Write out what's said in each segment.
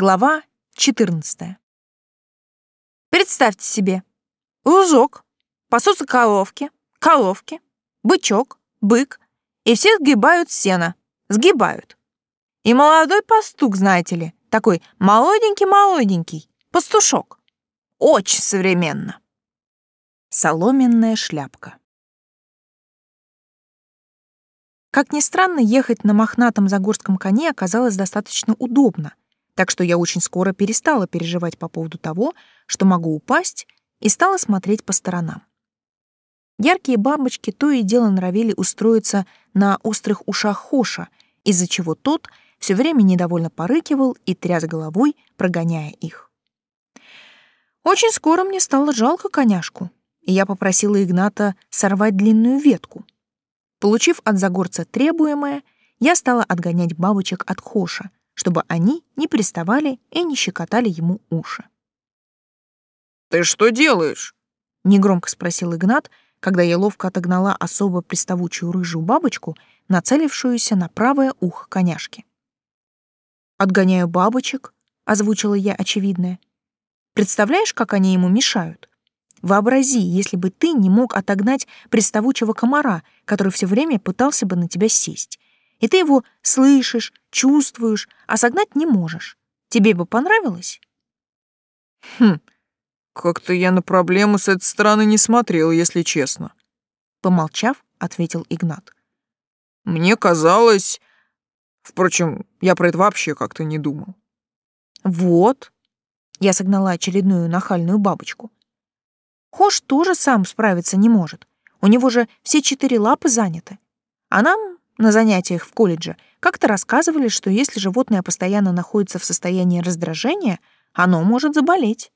Глава 14. Представьте себе. Лужок, пасутся коровки, коровки, бычок, бык, и все сгибают сено. Сгибают. И молодой пастух, знаете ли, такой молоденький-молоденький, пастушок. Очень современно. Соломенная шляпка. Как ни странно, ехать на мохнатом загорском коне оказалось достаточно удобно, так что я очень скоро перестала переживать по поводу того, что могу упасть, и стала смотреть по сторонам. Яркие бабочки то и дело норовили устроиться на острых ушах Хоша, из-за чего тот все время недовольно порыкивал и тряс головой, прогоняя их. Очень скоро мне стало жалко коняшку, и я попросила Игната сорвать длинную ветку. Получив от Загорца требуемое, я стала отгонять бабочек от Хоша, чтобы они не приставали и не щекотали ему уши. «Ты что делаешь?» — негромко спросил Игнат, когда я ловко отогнала особо приставучую рыжую бабочку, нацелившуюся на правое ухо коняшки. «Отгоняю бабочек», — озвучила я очевидное. «Представляешь, как они ему мешают? Вообрази, если бы ты не мог отогнать приставучего комара, который все время пытался бы на тебя сесть и ты его слышишь, чувствуешь, а согнать не можешь. Тебе бы понравилось? Хм, как-то я на проблему с этой стороны не смотрел, если честно. Помолчав, ответил Игнат. Мне казалось... Впрочем, я про это вообще как-то не думал. Вот. Я согнала очередную нахальную бабочку. Хош тоже сам справиться не может. У него же все четыре лапы заняты. А нам на занятиях в колледже как-то рассказывали, что если животное постоянно находится в состоянии раздражения, оно может заболеть.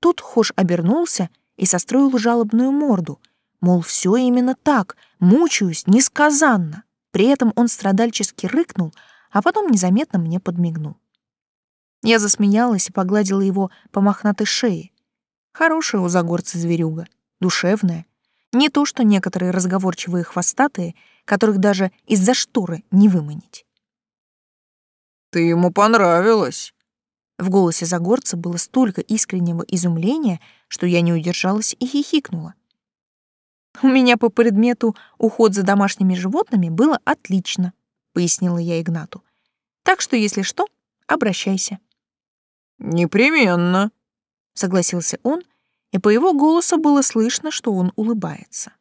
Тут Хош обернулся и состроил жалобную морду, мол, все именно так, мучаюсь несказанно. При этом он страдальчески рыкнул, а потом незаметно мне подмигнул. Я засмеялась и погладила его по мохнатой шее. Хорошая у загорца зверюга, душевная. Не то, что некоторые разговорчивые хвостатые — которых даже из-за шторы не выманить. «Ты ему понравилась!» В голосе Загорца было столько искреннего изумления, что я не удержалась и хихикнула. «У меня по предмету уход за домашними животными было отлично», — пояснила я Игнату. «Так что, если что, обращайся». «Непременно», — согласился он, и по его голосу было слышно, что он улыбается.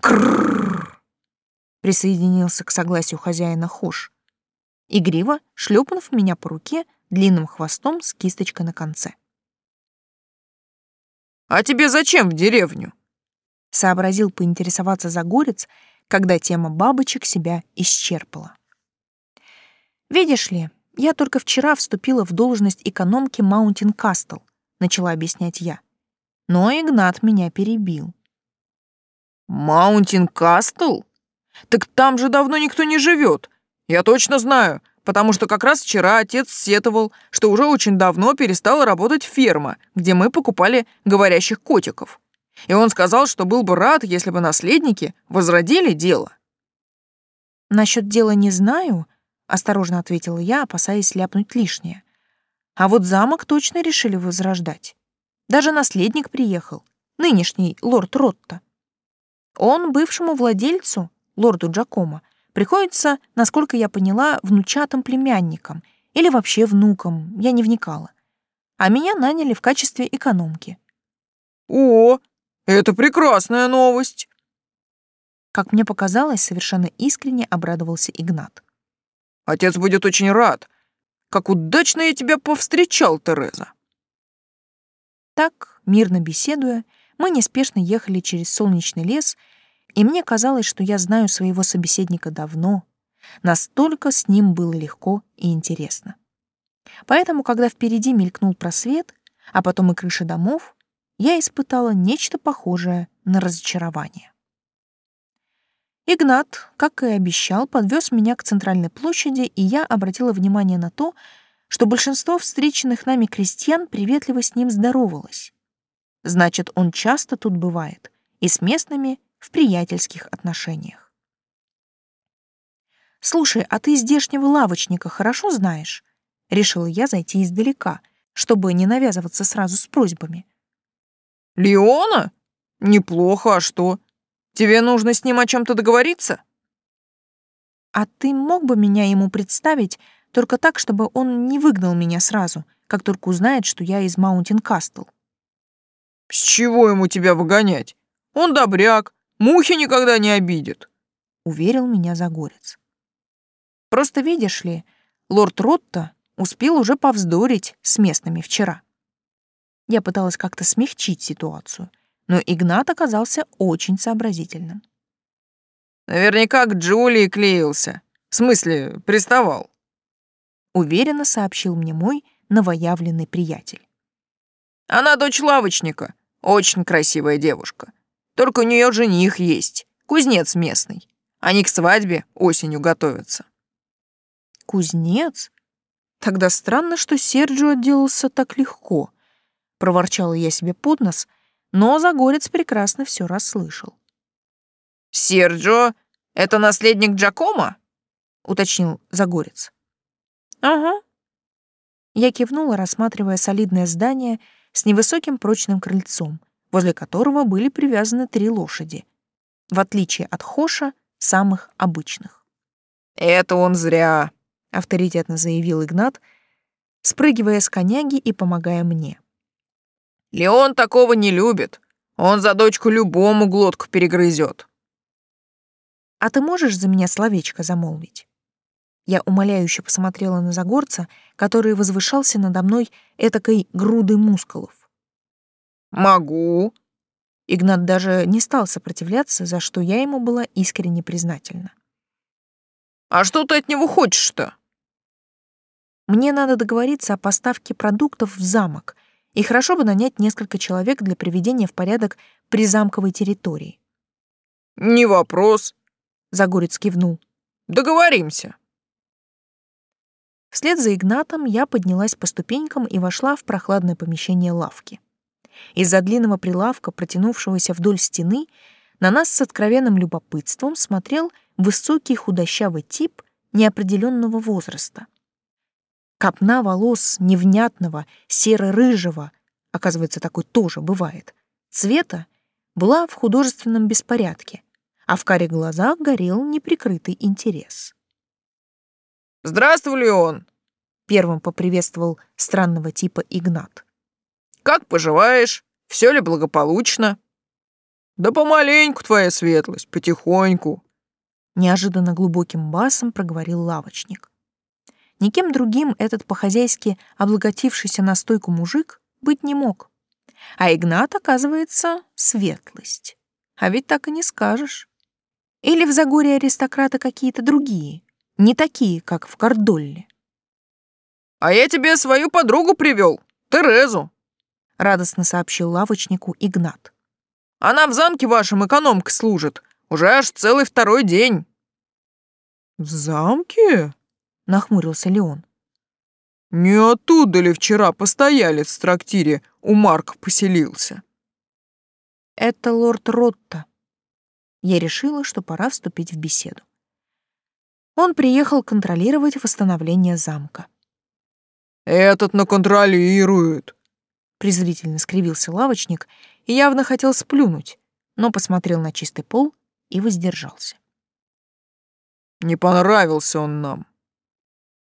Крррр! Присоединился к согласию хозяина Хош. Игриво шлепнув меня по руке длинным хвостом с кисточкой на конце. «А тебе зачем в деревню?» Сообразил поинтересоваться Загорец, когда тема бабочек себя исчерпала. «Видишь ли, я только вчера вступила в должность экономки Маунтин Кастл», начала объяснять я. Но Игнат меня перебил. Маунтин Кастл? Так там же давно никто не живет. Я точно знаю, потому что как раз вчера отец сетовал, что уже очень давно перестала работать ферма, где мы покупали говорящих котиков. И он сказал, что был бы рад, если бы наследники возродили дело. Насчет дела не знаю, осторожно ответила я, опасаясь ляпнуть лишнее. А вот замок точно решили возрождать. Даже наследник приехал, нынешний лорд Ротта. Он бывшему владельцу, лорду Джакомо, приходится, насколько я поняла, внучатым племянником или вообще внуком, я не вникала. А меня наняли в качестве экономки. О, это прекрасная новость. Как мне показалось, совершенно искренне обрадовался Игнат. Отец будет очень рад. Как удачно я тебя повстречал, Тереза. Так, мирно беседуя, мы неспешно ехали через солнечный лес, и мне казалось, что я знаю своего собеседника давно. Настолько с ним было легко и интересно. Поэтому, когда впереди мелькнул просвет, а потом и крыши домов, я испытала нечто похожее на разочарование. Игнат, как и обещал, подвез меня к центральной площади, и я обратила внимание на то, что большинство встреченных нами крестьян приветливо с ним здоровалось. Значит, он часто тут бывает и с местными в приятельских отношениях. Слушай, а ты здешнего лавочника хорошо знаешь? Решила я зайти издалека, чтобы не навязываться сразу с просьбами. Леона? Неплохо, а что? Тебе нужно с ним о чем то договориться? А ты мог бы меня ему представить, только так, чтобы он не выгнал меня сразу, как только узнает, что я из Маунтин Кастл? С чего ему тебя выгонять? Он добряк, мухи никогда не обидит, уверил меня Загорец. Просто видишь ли, лорд Ротта успел уже повздорить с местными вчера. Я пыталась как-то смягчить ситуацию, но Игнат оказался очень сообразительным. Наверняка к Джулии клеился. В смысле, приставал. Уверенно сообщил мне мой новоявленный приятель. Она дочь лавочника, очень красивая девушка. Только у нее жених есть, кузнец местный. Они к свадьбе осенью готовятся. Кузнец? Тогда странно, что Серджио отделался так легко. Проворчала я себе под нос, но Загорец прекрасно все расслышал. «Серджио — это наследник Джакома?» — уточнил Загорец. «Ага». Я кивнула, рассматривая солидное здание с невысоким прочным крыльцом, возле которого были привязаны три лошади, в отличие от Хоша, самых обычных. «Это он зря», — авторитетно заявил Игнат, спрыгивая с коняги и помогая мне. «Леон такого не любит. Он за дочку любому глотку перегрызет». «А ты можешь за меня словечко замолвить?» Я умоляюще посмотрела на Загорца, который возвышался надо мной этакой грудой мускулов. «Могу». Игнат даже не стал сопротивляться, за что я ему была искренне признательна. «А что ты от него хочешь-то?» «Мне надо договориться о поставке продуктов в замок, и хорошо бы нанять несколько человек для приведения в порядок призамковой территории». «Не вопрос», — Загорец кивнул. «Договоримся». Вслед за Игнатом я поднялась по ступенькам и вошла в прохладное помещение лавки. Из-за длинного прилавка, протянувшегося вдоль стены, на нас с откровенным любопытством смотрел высокий худощавый тип неопределенного возраста. Копна волос невнятного, серо-рыжего, оказывается, такой тоже бывает, цвета была в художественном беспорядке, а в каре глазах горел неприкрытый интерес. «Здравствуй, Леон!» — первым поприветствовал странного типа Игнат. «Как поживаешь? Все ли благополучно?» «Да помаленьку, твоя светлость, потихоньку!» Неожиданно глубоким басом проговорил лавочник. Никем другим этот по-хозяйски облаготившийся на стойку мужик быть не мог. А Игнат, оказывается, светлость. А ведь так и не скажешь. Или в Загоре аристократы какие-то другие, не такие, как в Кордолле. «А я тебе свою подругу привел, Терезу», — радостно сообщил лавочнику Игнат. «Она в замке вашем экономкой служит, уже аж целый второй день». «В замке?» — нахмурился Леон. «Не оттуда ли вчера постояли в трактире у Марка поселился?» «Это лорд Ротта». Я решила, что пора вступить в беседу. Он приехал контролировать восстановление замка. «Этот наконтролирует», — презрительно скривился лавочник и явно хотел сплюнуть, но посмотрел на чистый пол и воздержался. «Не понравился он нам».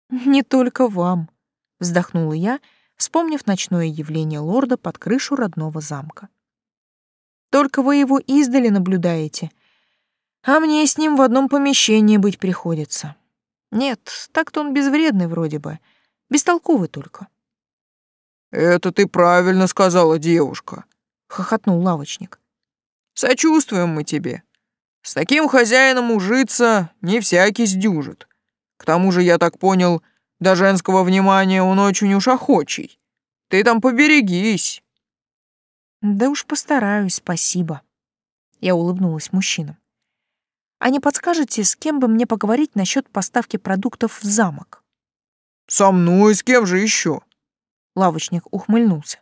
«Не только вам», — вздохнула я, вспомнив ночное явление лорда под крышу родного замка. «Только вы его издали наблюдаете, — а мне с ним в одном помещении быть приходится. Нет, так-то он безвредный вроде бы, бестолковый только. «Это ты правильно сказала, девушка», — хохотнул лавочник. «Сочувствуем мы тебе. С таким хозяином ужиться не всякий сдюжит. К тому же, я так понял, до женского внимания он очень уж охочий. Ты там поберегись». «Да уж постараюсь, спасибо». Я улыбнулась мужчинам. А не подскажете, с кем бы мне поговорить насчет поставки продуктов в замок? Со мной, с кем же еще? Лавочник ухмыльнулся.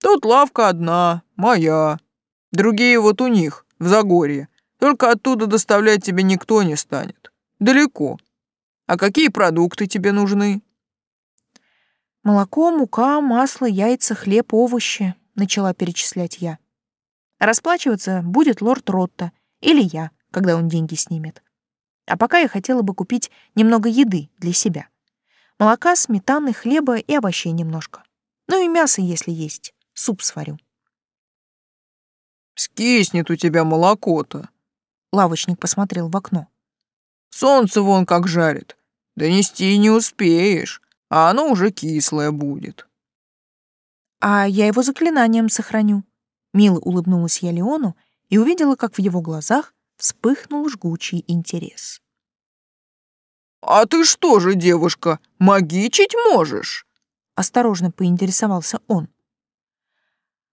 Тут лавка одна, моя. Другие вот у них, в Загорье. Только оттуда доставлять тебе никто не станет. Далеко, А какие продукты тебе нужны?» «Молоко, мука, масло, яйца, хлеб, овощи», — начала перечислять я. Расплачиваться будет лорд Ротта или я, когда он деньги снимет. А пока я хотела бы купить немного еды для себя. Молока, сметаны, хлеба и овощей немножко. Ну и мясо, если есть. Суп сварю. «Скиснет у тебя молоко-то», — лавочник посмотрел в окно. «Солнце вон как жарит. Донести не успеешь, а оно уже кислое будет». «А я его заклинанием сохраню», Мило улыбнулась я Леону и увидела, как в его глазах вспыхнул жгучий интерес. «А ты что же, девушка, магичить можешь?» Осторожно поинтересовался он.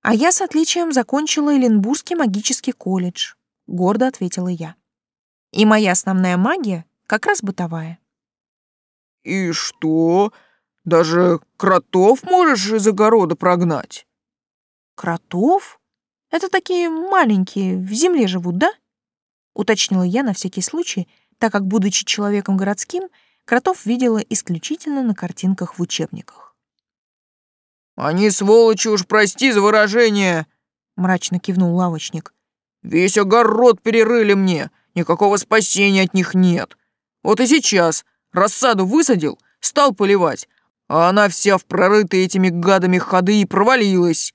«А я с отличием закончила Эленбургский магический колледж», — гордо ответила я. «И моя основная магия как раз бытовая». «И что? Даже кротов можешь из огорода прогнать?» «Кротов?» Это такие маленькие, в земле живут, да? Уточнила я на всякий случай, так как, будучи человеком городским, кротов видела исключительно на картинках в учебниках. «Они, сволочи, уж прости за выражение!» — мрачно кивнул лавочник. «Весь огород перерыли мне, никакого спасения от них нет. Вот и сейчас рассаду высадил, стал поливать, а она вся в прорытые этими гадами ходы и провалилась.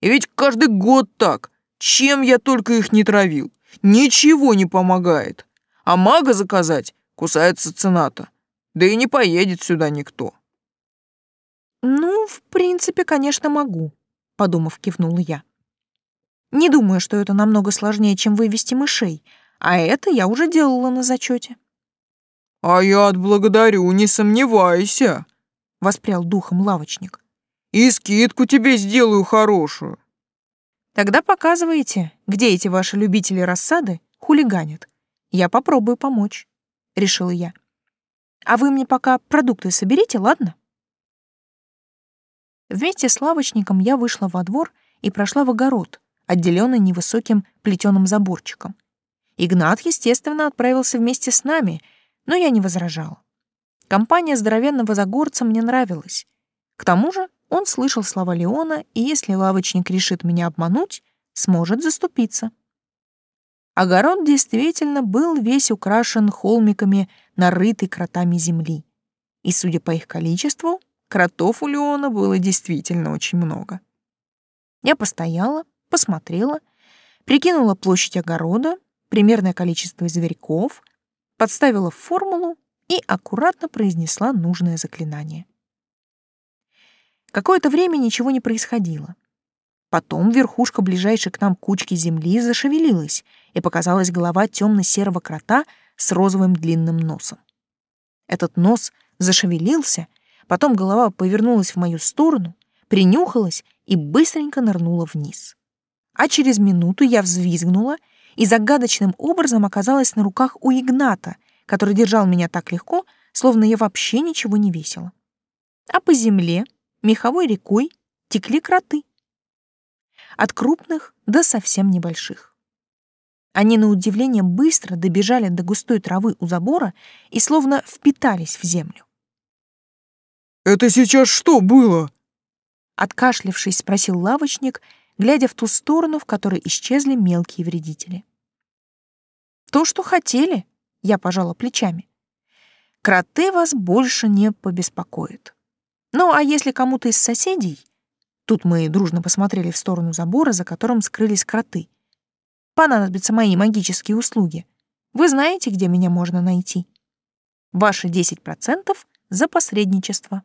И ведь каждый год так. Чем я только их не травил. Ничего не помогает. А мага заказать кусается цената. Да и не поедет сюда никто. Ну, в принципе, конечно, могу, подумав, кивнула я. Не думаю, что это намного сложнее, чем вывести мышей, а это я уже делала на зачете. А я отблагодарю, не сомневайся, воспрял духом лавочник. И скидку тебе сделаю хорошую. Тогда показывайте, где эти ваши любители рассады хулиганят. Я попробую помочь, решила я. А вы мне пока продукты соберите, ладно? Вместе с лавочником я вышла во двор и прошла в огород, отделенный невысоким плетеным заборчиком. Игнат, естественно, отправился вместе с нами, но я не возражала. Компания здоровенного загорца мне нравилась. К тому же он слышал слова Леона, и если лавочник решит меня обмануть, сможет заступиться. Огород действительно был весь украшен холмиками, нарытой кротами земли. И, судя по их количеству, кротов у Леона было действительно очень много. Я постояла, посмотрела, прикинула площадь огорода, примерное количество зверьков, подставила формулу и аккуратно произнесла нужное заклинание. Какое-то время ничего не происходило. Потом верхушка ближайшей к нам кучки земли зашевелилась, и показалась голова темно-серого крота с розовым длинным носом. Этот нос зашевелился, потом голова повернулась в мою сторону, принюхалась и быстренько нырнула вниз. А через минуту я взвизгнула и загадочным образом оказалась на руках у Игната, который держал меня так легко, словно я вообще ничего не весила. А по земле меховой рекой текли кроты. От крупных до совсем небольших. Они, на удивление, быстро добежали до густой травы у забора и словно впитались в землю. «Это сейчас что было?» Откашлившись, спросил лавочник, глядя в ту сторону, в которой исчезли мелкие вредители. «То, что хотели», — я пожала плечами. «Кроты вас больше не побеспокоят». Ну, а если кому-то из соседей... Тут мы дружно посмотрели в сторону забора, за которым скрылись кроты. Понадобятся мои магические услуги. Вы знаете, где меня можно найти? Ваши 10% за посредничество.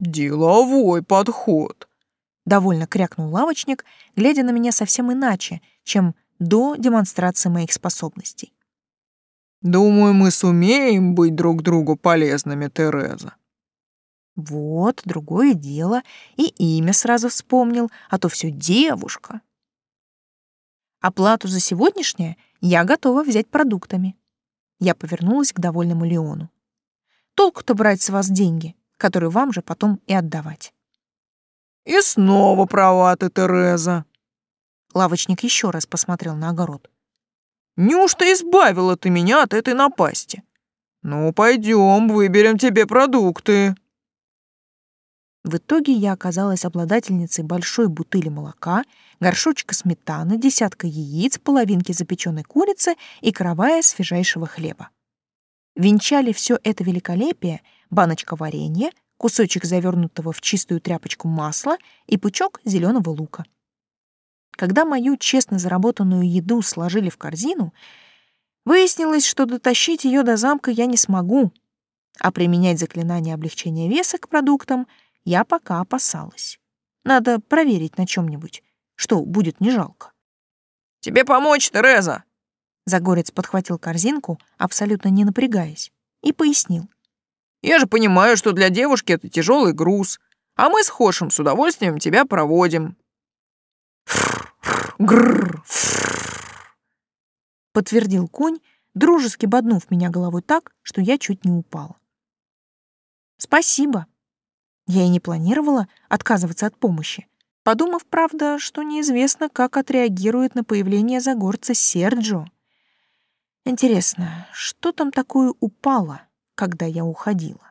«Деловой подход», — довольно крякнул лавочник, глядя на меня совсем иначе, чем до демонстрации моих способностей. «Думаю, мы сумеем быть друг другу полезными, Тереза». Вот, другое дело, и имя сразу вспомнил, а то все девушка. Оплату за сегодняшнее я готова взять продуктами. Я повернулась к довольному Леону. Толку-то брать с вас деньги, которые вам же потом и отдавать. И снова права ты, Тереза. Лавочник еще раз посмотрел на огород. Неужто избавила ты меня от этой напасти? «Ну, пойдем, выберем тебе продукты». В итоге я оказалась обладательницей большой бутыли молока, горшочка сметаны, десятка яиц, половинки запеченной курицы и каравая свежайшего хлеба. Венчали все это великолепие баночка варенья, кусочек завернутого в чистую тряпочку масла и пучок зеленого лука. Когда мою честно заработанную еду сложили в корзину, выяснилось, что дотащить ее до замка я не смогу, а применять заклинание облегчения веса к продуктам я пока опасалась. Надо проверить на чем-нибудь, что будет не жалко. «Тебе помочь, Тереза!» Загорец подхватил корзинку, абсолютно не напрягаясь, и пояснил. Я же понимаю, что для девушки это тяжелый груз, а мы с Хошем с удовольствием тебя проводим. Грррр. Подтвердил конь, дружески боднув меня головой так, что я чуть не упала. Спасибо. Я и не планировала отказываться от помощи, подумав, правда, что неизвестно, как отреагирует на появление загорца Серджо. Интересно, что там такое упало? когда я уходила.